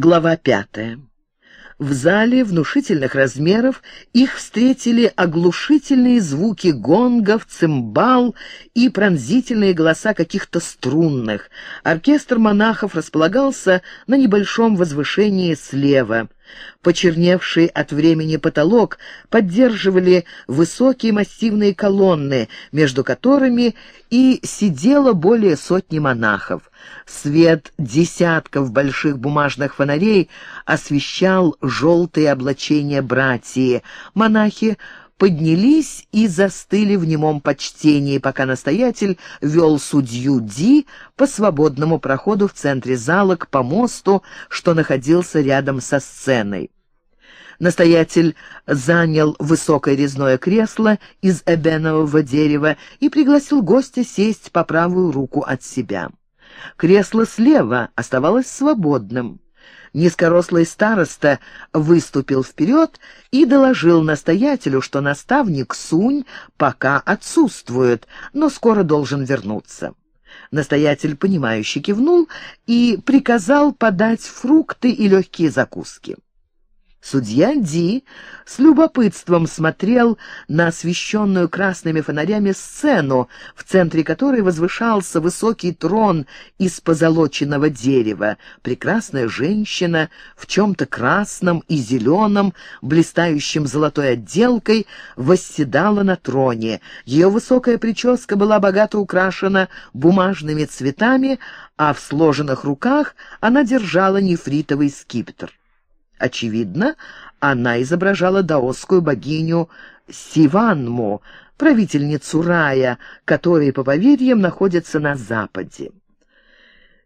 Глава пятая. В зале внушительных размеров их встретили оглушительные звуки гонгов, цимбал и пронзительные голоса каких-то струнных. Оркестр монахов располагался на небольшом возвышении слева. Почерневший от времени потолок поддерживали высокие массивные колонны, между которыми и сидело более сотни монахов. Свет десятков больших бумажных фонарей освещал желтые облачения братьи. Монахи поднялись и застыли в немом почтении, пока настоятель вел судью Ди по свободному проходу в центре зала к помосту, что находился рядом со сценой. Настоятель занял высокое резное кресло из эбенового дерева и пригласил гостя сесть по правую руку от себя. Кресло слева оставалось свободным. Низкорослый староста выступил вперед и доложил настоятелю, что наставник Сунь пока отсутствует, но скоро должен вернуться. Настоятель, понимающе кивнул и приказал подать фрукты и легкие закуски. Судья Ди с любопытством смотрел на освещенную красными фонарями сцену, в центре которой возвышался высокий трон из позолоченного дерева. Прекрасная женщина в чем-то красном и зеленом, блистающем золотой отделкой, восседала на троне. Ее высокая прическа была богато украшена бумажными цветами, а в сложенных руках она держала нефритовый скипетр. Очевидно, она изображала даосскую богиню Сиванму, правительницу рая, которая, по поверьям, находится на западе.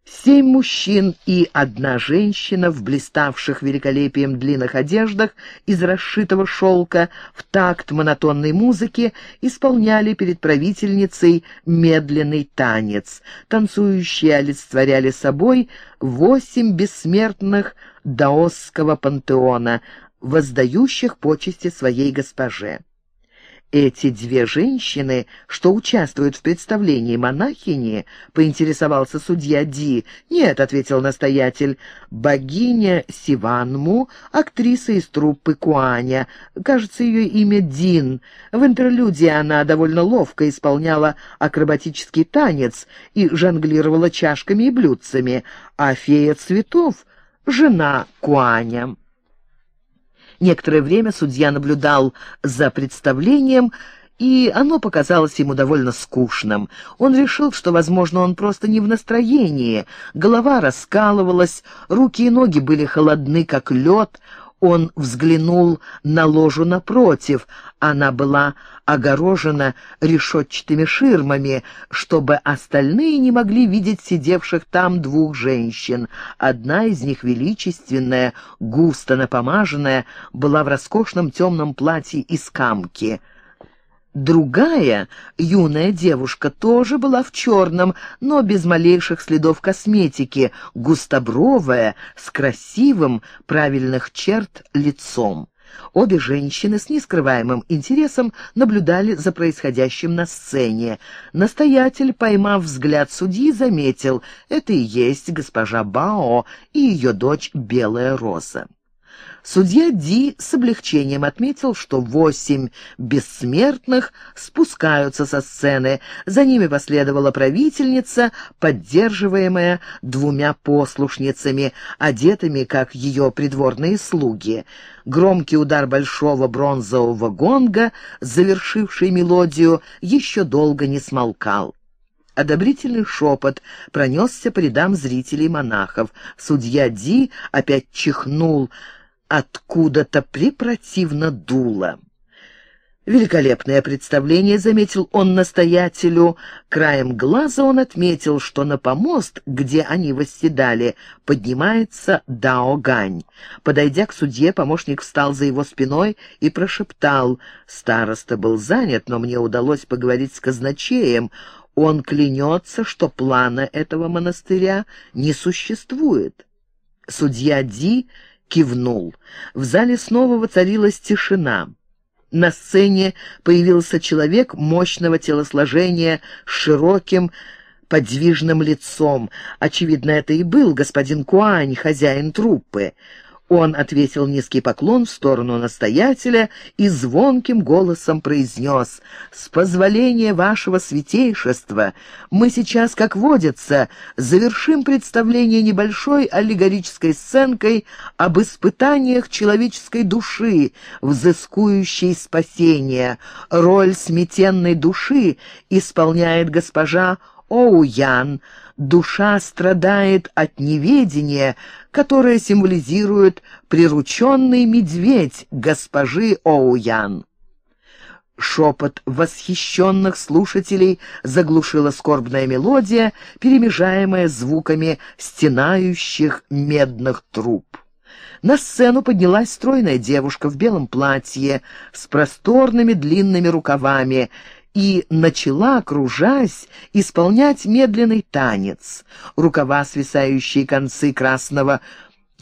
Семь мужчин и одна женщина в блиставших великолепием длинных одеждах из расшитого шелка в такт монотонной музыки исполняли перед правительницей медленный танец. Танцующие олицетворяли собой восемь бессмертных даосского пантеона, воздающих почести своей госпоже. «Эти две женщины, что участвуют в представлении монахини?» — поинтересовался судья Ди. «Нет», — ответил настоятель, — «богиня Сиванму, актриса из труппы Куаня. Кажется, ее имя Дин. В интерлюдии она довольно ловко исполняла акробатический танец и жонглировала чашками и блюдцами, а фея цветов — жена Куаня». Некоторое время судья наблюдал за представлением, и оно показалось ему довольно скучным. Он решил, что, возможно, он просто не в настроении. Голова раскалывалась, руки и ноги были холодны, как лед, он взглянул на ложу напротив. Она была огорожена решетчатыми ширмами, чтобы остальные не могли видеть сидевших там двух женщин. Одна из них, величественная, густо напомаженная, была в роскошном темном платье из камки — Другая, юная девушка, тоже была в черном, но без малейших следов косметики, густобровая, с красивым, правильных черт лицом. Обе женщины с нескрываемым интересом наблюдали за происходящим на сцене. Настоятель, поймав взгляд судьи, заметил, это и есть госпожа Бао и ее дочь Белая Роза. Судья Ди с облегчением отметил, что восемь бессмертных спускаются со сцены. За ними последовала правительница, поддерживаемая двумя послушницами, одетыми, как ее придворные слуги. Громкий удар большого бронзового гонга, завершивший мелодию, еще долго не смолкал. Одобрительный шепот пронесся по рядам зрителей монахов. Судья Ди опять чихнул — откуда-то препротивно дуло. Великолепное представление, заметил он настоятелю. Краем глаза он отметил, что на помост, где они восседали, поднимается Дао Гань. Подойдя к судье, помощник встал за его спиной и прошептал. Староста был занят, но мне удалось поговорить с казначеем. Он клянется, что плана этого монастыря не существует. Судья Ди кивнул. В зале снова воцарилась тишина. На сцене появился человек мощного телосложения с широким, подвижным лицом. Очевидно, это и был господин Куань, хозяин труппы. Он ответил низкий поклон в сторону настоятеля и звонким голосом произнес «С позволения вашего святейшества мы сейчас, как водится, завершим представление небольшой аллегорической сценкой об испытаниях человеческой души, взыскующей спасения. Роль сметенной души исполняет госпожа Оуян, душа страдает от неведения, которое символизирует прирученный медведь госпожи Оуян. Шепот восхищенных слушателей заглушила скорбная мелодия, перемежаемая звуками стенающих медных труб. На сцену поднялась стройная девушка в белом платье с просторными длинными рукавами и начала, кружась, исполнять медленный танец. Рукава, свисающие концы красного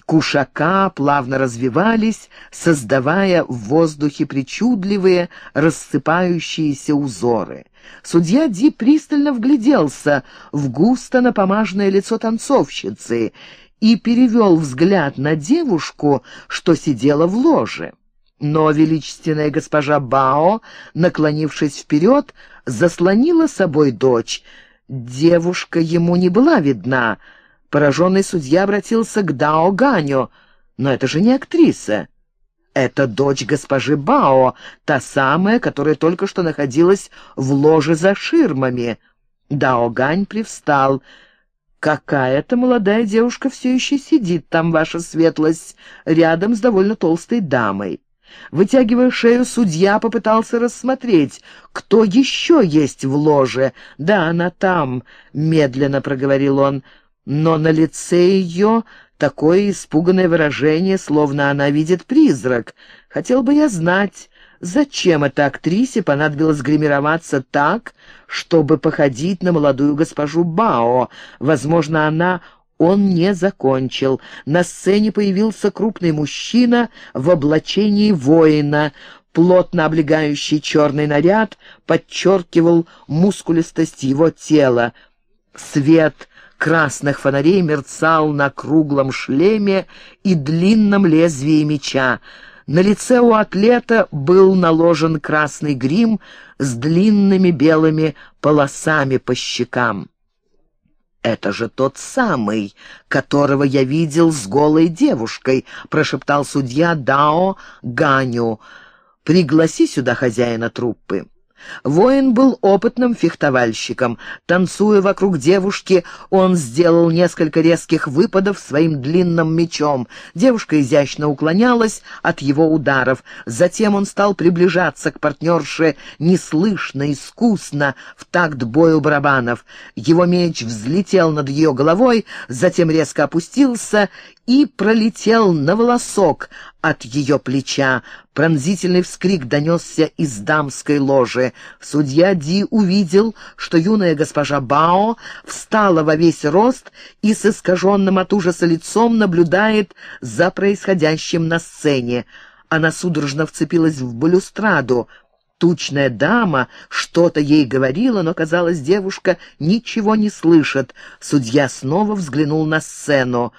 кушака, плавно развивались, создавая в воздухе причудливые, рассыпающиеся узоры. Судья Ди пристально вгляделся в густо напомаженное лицо танцовщицы и перевел взгляд на девушку, что сидела в ложе. Но величественная госпожа Бао, наклонившись вперед, заслонила собой дочь. Девушка ему не была видна. Пораженный судья обратился к Дао Ганю. «Но это же не актриса. Это дочь госпожи Бао, та самая, которая только что находилась в ложе за ширмами». Дао Гань привстал. «Какая-то молодая девушка все еще сидит там, ваша светлость, рядом с довольно толстой дамой». Вытягивая шею, судья попытался рассмотреть, кто еще есть в ложе. «Да, она там», — медленно проговорил он, — «но на лице ее такое испуганное выражение, словно она видит призрак. Хотел бы я знать, зачем этой актрисе понадобилось гримироваться так, чтобы походить на молодую госпожу Бао. Возможно, она он не закончил. На сцене появился крупный мужчина в облачении воина. Плотно облегающий черный наряд подчеркивал мускулистость его тела. Свет красных фонарей мерцал на круглом шлеме и длинном лезвии меча. На лице у атлета был наложен красный грим с длинными белыми полосами по щекам. «Это же тот самый, которого я видел с голой девушкой», — прошептал судья Дао Ганю. «Пригласи сюда хозяина труппы». Воин был опытным фехтовальщиком. Танцуя вокруг девушки, он сделал несколько резких выпадов своим длинным мечом. Девушка изящно уклонялась от его ударов. Затем он стал приближаться к партнерше неслышно, искусно, в такт бою барабанов. Его меч взлетел над ее головой, затем резко опустился и пролетел на волосок от ее плеча. Пронзительный вскрик донесся из дамской ложи. Судья Ди увидел, что юная госпожа Бао встала во весь рост и с искаженным от ужаса лицом наблюдает за происходящим на сцене. Она судорожно вцепилась в балюстраду. Тучная дама что-то ей говорила, но, казалось, девушка ничего не слышит. Судья снова взглянул на сцену.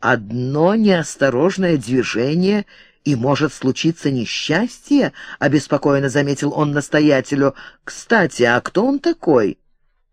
Одно неосторожное движение — и может случиться несчастье, — обеспокоенно заметил он настоятелю. Кстати, а кто он такой?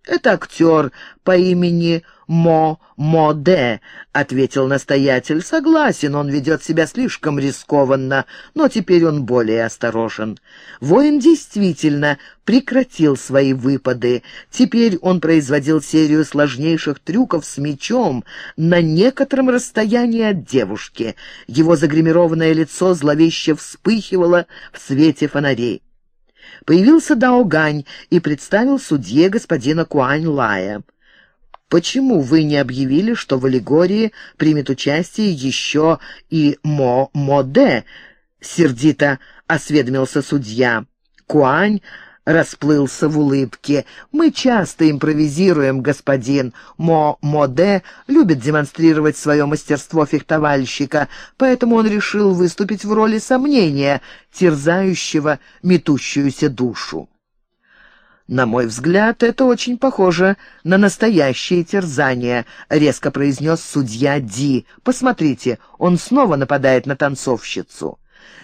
Это актер по имени Мо Моде, ответил настоятель. Согласен, он ведет себя слишком рискованно, но теперь он более осторожен. Воин действительно прекратил свои выпады. Теперь он производил серию сложнейших трюков с мечом на некотором расстоянии от девушки. Его загримированное лицо зловеще вспыхивало в свете фонарей. Появился Даогань и представил судье господина Куань Лая. Почему вы не объявили, что в аллегории примет участие еще и Мо-Моде? Сердито осведомился судья. Куань расплылся в улыбке. «Мы часто импровизируем, господин. Мо-Моде любит демонстрировать свое мастерство фехтовальщика, поэтому он решил выступить в роли сомнения, терзающего метущуюся душу». «На мой взгляд, это очень похоже на настоящее терзание», — резко произнес судья Ди. «Посмотрите, он снова нападает на танцовщицу».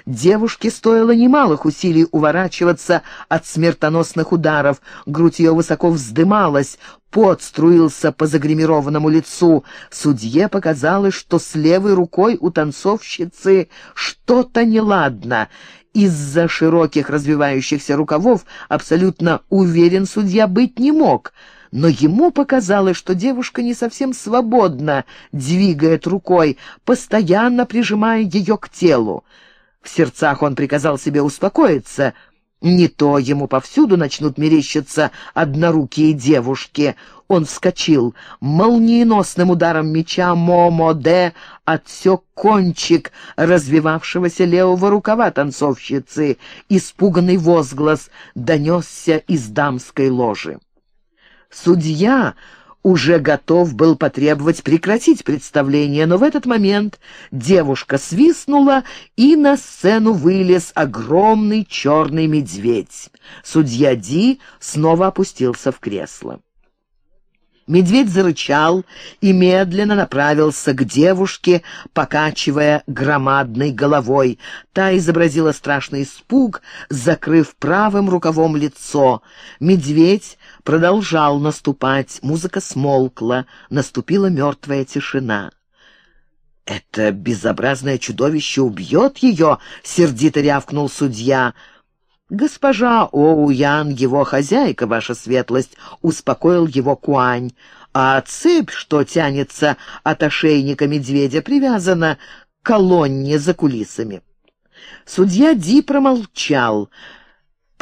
Девушке стоило немалых усилий уворачиваться от смертоносных ударов. Грудь ее высоко вздымалась, пот струился по загримированному лицу. Судье показалось, что с левой рукой у танцовщицы что-то неладно. Из-за широких развивающихся рукавов абсолютно уверен судья быть не мог — но ему показалось, что девушка не совсем свободно двигает рукой, постоянно прижимая ее к телу. В сердцах он приказал себе успокоиться. Не то ему повсюду начнут мерещиться однорукие девушки. Он вскочил. Молниеносным ударом меча Момо-де отсек кончик развевавшегося левого рукава танцовщицы. Испуганный возглас донесся из дамской ложи. Судья уже готов был потребовать прекратить представление, но в этот момент девушка свистнула, и на сцену вылез огромный черный медведь. Судья Ди снова опустился в кресло. Медведь зарычал и медленно направился к девушке, покачивая громадной головой. Та изобразила страшный испуг, закрыв правым рукавом лицо. Медведь продолжал наступать, музыка смолкла, наступила мертвая тишина. «Это безобразное чудовище убьет ее!» — сердито рявкнул судья — «Госпожа Оуян, его хозяйка, ваша светлость», — успокоил его Куань. «А цепь, что тянется от ошейника медведя, привязана к колонне за кулисами». Судья Ди промолчал.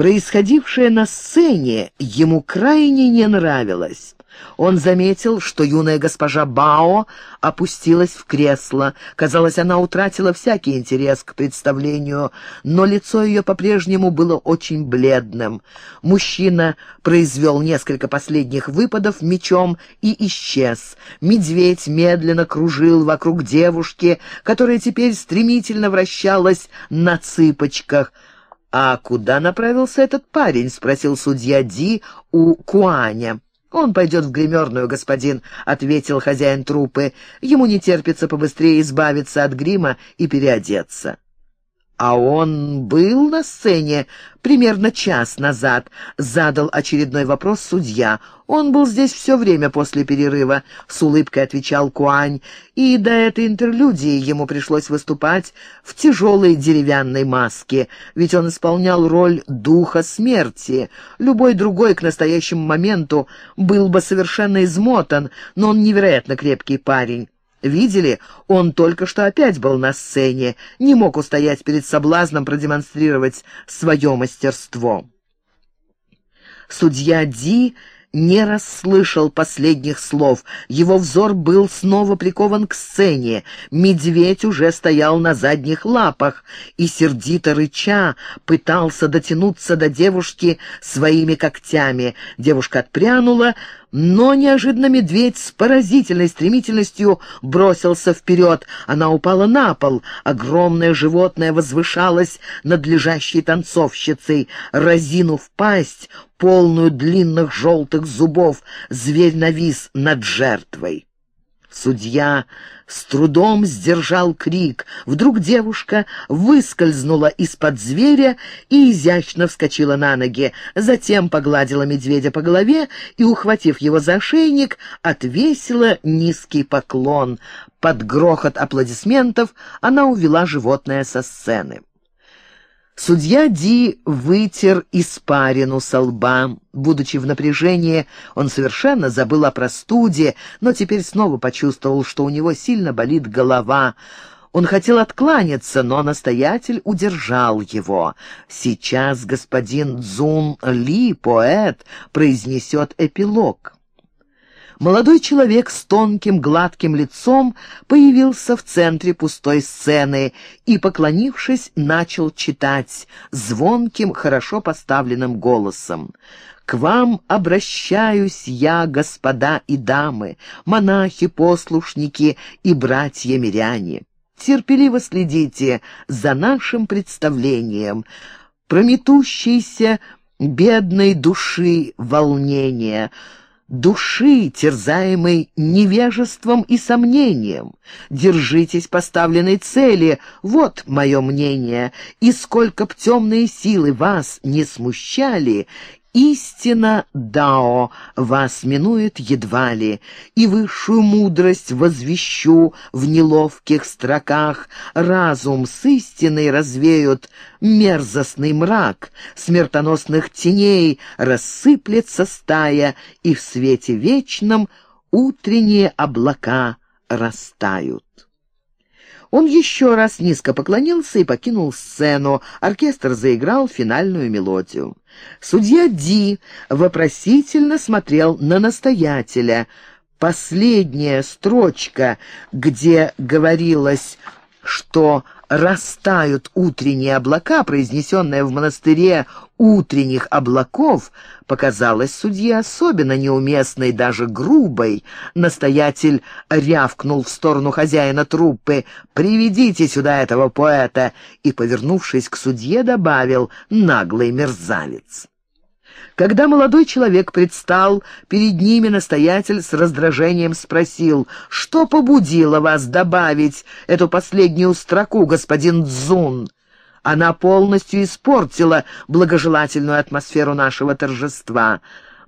Происходившее на сцене ему крайне не нравилось. Он заметил, что юная госпожа Бао опустилась в кресло. Казалось, она утратила всякий интерес к представлению, но лицо ее по-прежнему было очень бледным. Мужчина произвел несколько последних выпадов мечом и исчез. Медведь медленно кружил вокруг девушки, которая теперь стремительно вращалась на цыпочках. «А куда направился этот парень?» — спросил судья Ди у Куаня. «Он пойдет в гримерную, господин», — ответил хозяин трупы. «Ему не терпится побыстрее избавиться от грима и переодеться». «А он был на сцене примерно час назад», — задал очередной вопрос судья. «Он был здесь все время после перерыва», — с улыбкой отвечал Куань, и до этой интерлюдии ему пришлось выступать в тяжелой деревянной маске, ведь он исполнял роль духа смерти. Любой другой к настоящему моменту был бы совершенно измотан, но он невероятно крепкий парень. Видели, он только что опять был на сцене, не мог устоять перед соблазном продемонстрировать свое мастерство. Судья Ди не расслышал последних слов. Его взор был снова прикован к сцене. Медведь уже стоял на задних лапах и, сердито рыча, пытался дотянуться до девушки своими когтями. Девушка отпрянула, но неожиданно медведь с поразительной стремительностью бросился вперед. Она упала на пол. Огромное животное возвышалось над лежащей танцовщицей. Разинув пасть, полную длинных желтых зубов, зверь навис над жертвой. Судья с трудом сдержал крик. Вдруг девушка выскользнула из-под зверя и изящно вскочила на ноги. Затем погладила медведя по голове и, ухватив его за шейник, отвесила низкий поклон. Под грохот аплодисментов она увела животное со сцены. Судья Ди вытер испарину со лба. Будучи в напряжении, он совершенно забыл о простуде, но теперь снова почувствовал, что у него сильно болит голова. Он хотел откланяться, но настоятель удержал его. «Сейчас господин Цзун Ли, поэт, произнесет эпилог». Молодой человек с тонким гладким лицом появился в центре пустой сцены и, поклонившись, начал читать звонким, хорошо поставленным голосом. «К вам обращаюсь я, господа и дамы, монахи, послушники и братья-миряне. Терпеливо следите за нашим представлением. Прометущийся бедной души волнение, души, терзаемой невежеством и сомнением. Держитесь поставленной цели, вот мое мнение, и сколько б темные силы вас не смущали, Истина Дао вас минует едва ли, и высшую мудрость возвещу в неловких строках. Разум с истиной развеют мерзостный мрак, смертоносных теней рассыплется стая, и в свете вечном утренние облака растают. Он еще раз низко поклонился и покинул сцену. Оркестр заиграл финальную мелодию. Судья Ди вопросительно смотрел на настоятеля. Последняя строчка, где говорилось, что растают утренние облака, произнесенная в монастыре утренних облаков, показалась судье особенно неуместной, даже грубой. Настоятель рявкнул в сторону хозяина труппы «Приведите сюда этого поэта!» и, повернувшись к судье, добавил «наглый мерзавец». Когда молодой человек предстал, перед ними настоятель с раздражением спросил, «Что побудило вас добавить эту последнюю строку, господин Дзун?» Она полностью испортила благожелательную атмосферу нашего торжества.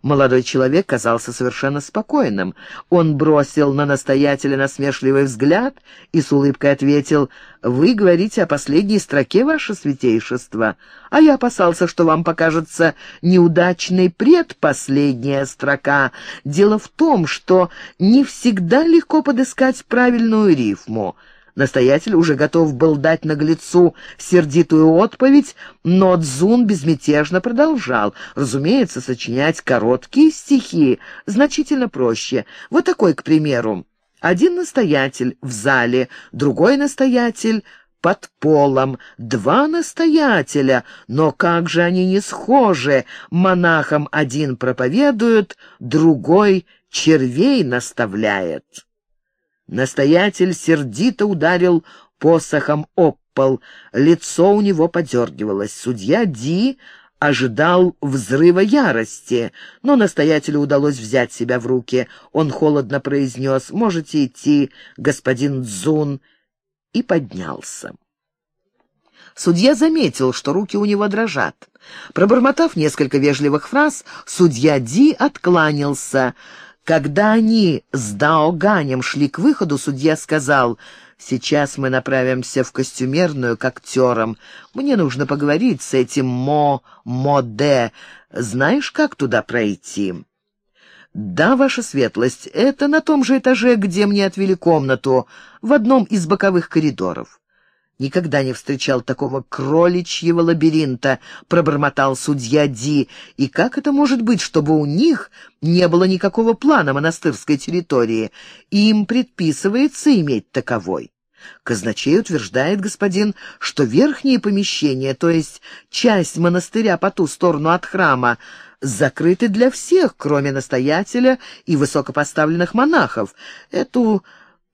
Молодой человек казался совершенно спокойным. Он бросил на настоятеля насмешливый взгляд и с улыбкой ответил, «Вы говорите о последней строке, ваше святейшество, а я опасался, что вам покажется неудачной предпоследняя строка. Дело в том, что не всегда легко подыскать правильную рифму». Настоятель уже готов был дать наглецу сердитую отповедь, но Дзун безмятежно продолжал. Разумеется, сочинять короткие стихи значительно проще. Вот такой, к примеру. Один настоятель в зале, другой настоятель под полом, два настоятеля, но как же они не схожи, монахам один проповедует, другой червей наставляет. Настоятель сердито ударил посохом об пол, лицо у него подергивалось. Судья Ди ожидал взрыва ярости, но настоятелю удалось взять себя в руки. Он холодно произнес «Можете идти, господин Дзун», и поднялся. Судья заметил, что руки у него дрожат. Пробормотав несколько вежливых фраз, судья Ди откланялся. Когда они с Даоганем шли к выходу, судья сказал, «Сейчас мы направимся в костюмерную к актерам. Мне нужно поговорить с этим Мо-Моде. Знаешь, как туда пройти?» «Да, ваша светлость, это на том же этаже, где мне отвели комнату, в одном из боковых коридоров». Никогда не встречал такого кроличьего лабиринта, пробормотал судья Ди. И как это может быть, чтобы у них не было никакого плана монастырской территории? Им предписывается иметь таковой. Казначей утверждает, господин, что верхние помещения, то есть часть монастыря по ту сторону от храма, закрыты для всех, кроме настоятеля и высокопоставленных монахов. Эту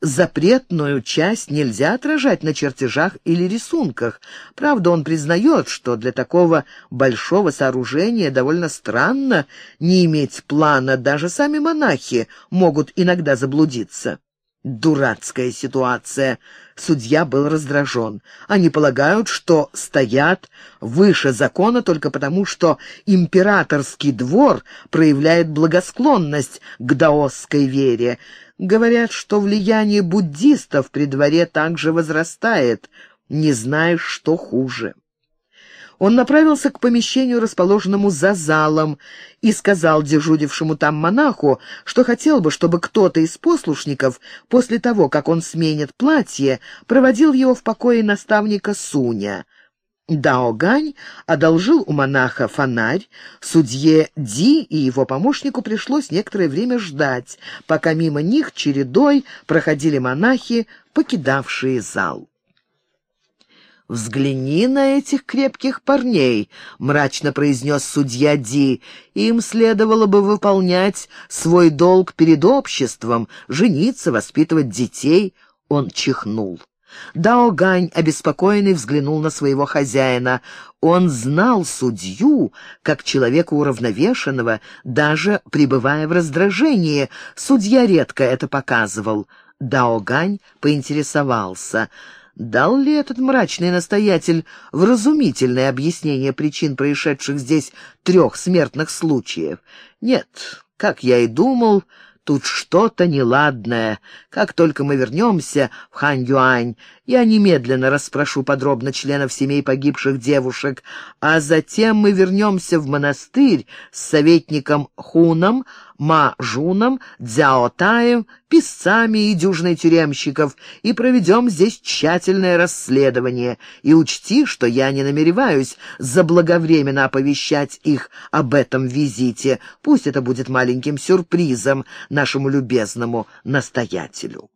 запретную часть нельзя отражать на чертежах или рисунках. Правда, он признает, что для такого большого сооружения довольно странно не иметь плана, даже сами монахи могут иногда заблудиться. Дурацкая ситуация. Судья был раздражен. Они полагают, что стоят выше закона только потому, что императорский двор проявляет благосклонность к даосской вере. Говорят, что влияние буддистов при дворе также возрастает. Не знаешь, что хуже. Он направился к помещению, расположенному за залом, и сказал дежурившему там монаху, что хотел бы, чтобы кто-то из послушников, после того, как он сменит платье, проводил его в покое наставника Суня. Даогань одолжил у монаха фонарь, судье Ди и его помощнику пришлось некоторое время ждать, пока мимо них чередой проходили монахи, покидавшие зал. «Взгляни на этих крепких парней», — мрачно произнес судья Ди. «Им следовало бы выполнять свой долг перед обществом, жениться, воспитывать детей». Он чихнул. Дао Гань, обеспокоенный, взглянул на своего хозяина. Он знал судью как человека уравновешенного, даже пребывая в раздражении. Судья редко это показывал. Дао Гань поинтересовался, дал ли этот мрачный настоятель вразумительное объяснение причин происшедших здесь трех смертных случаев. Нет, как я и думал, Тут что-то неладное. Как только мы вернемся в Хань-Юань, я немедленно расспрошу подробно членов семей погибших девушек, а затем мы вернемся в монастырь с советником Хуном, Ма-Жуном, Дзяо-Таем, писцами и дюжиной тюремщиков и проведем здесь тщательное расследование. И учти, что я не намереваюсь заблаговременно оповещать их об этом визите. Пусть это будет маленьким сюрпризом нашему любезному настоятелю.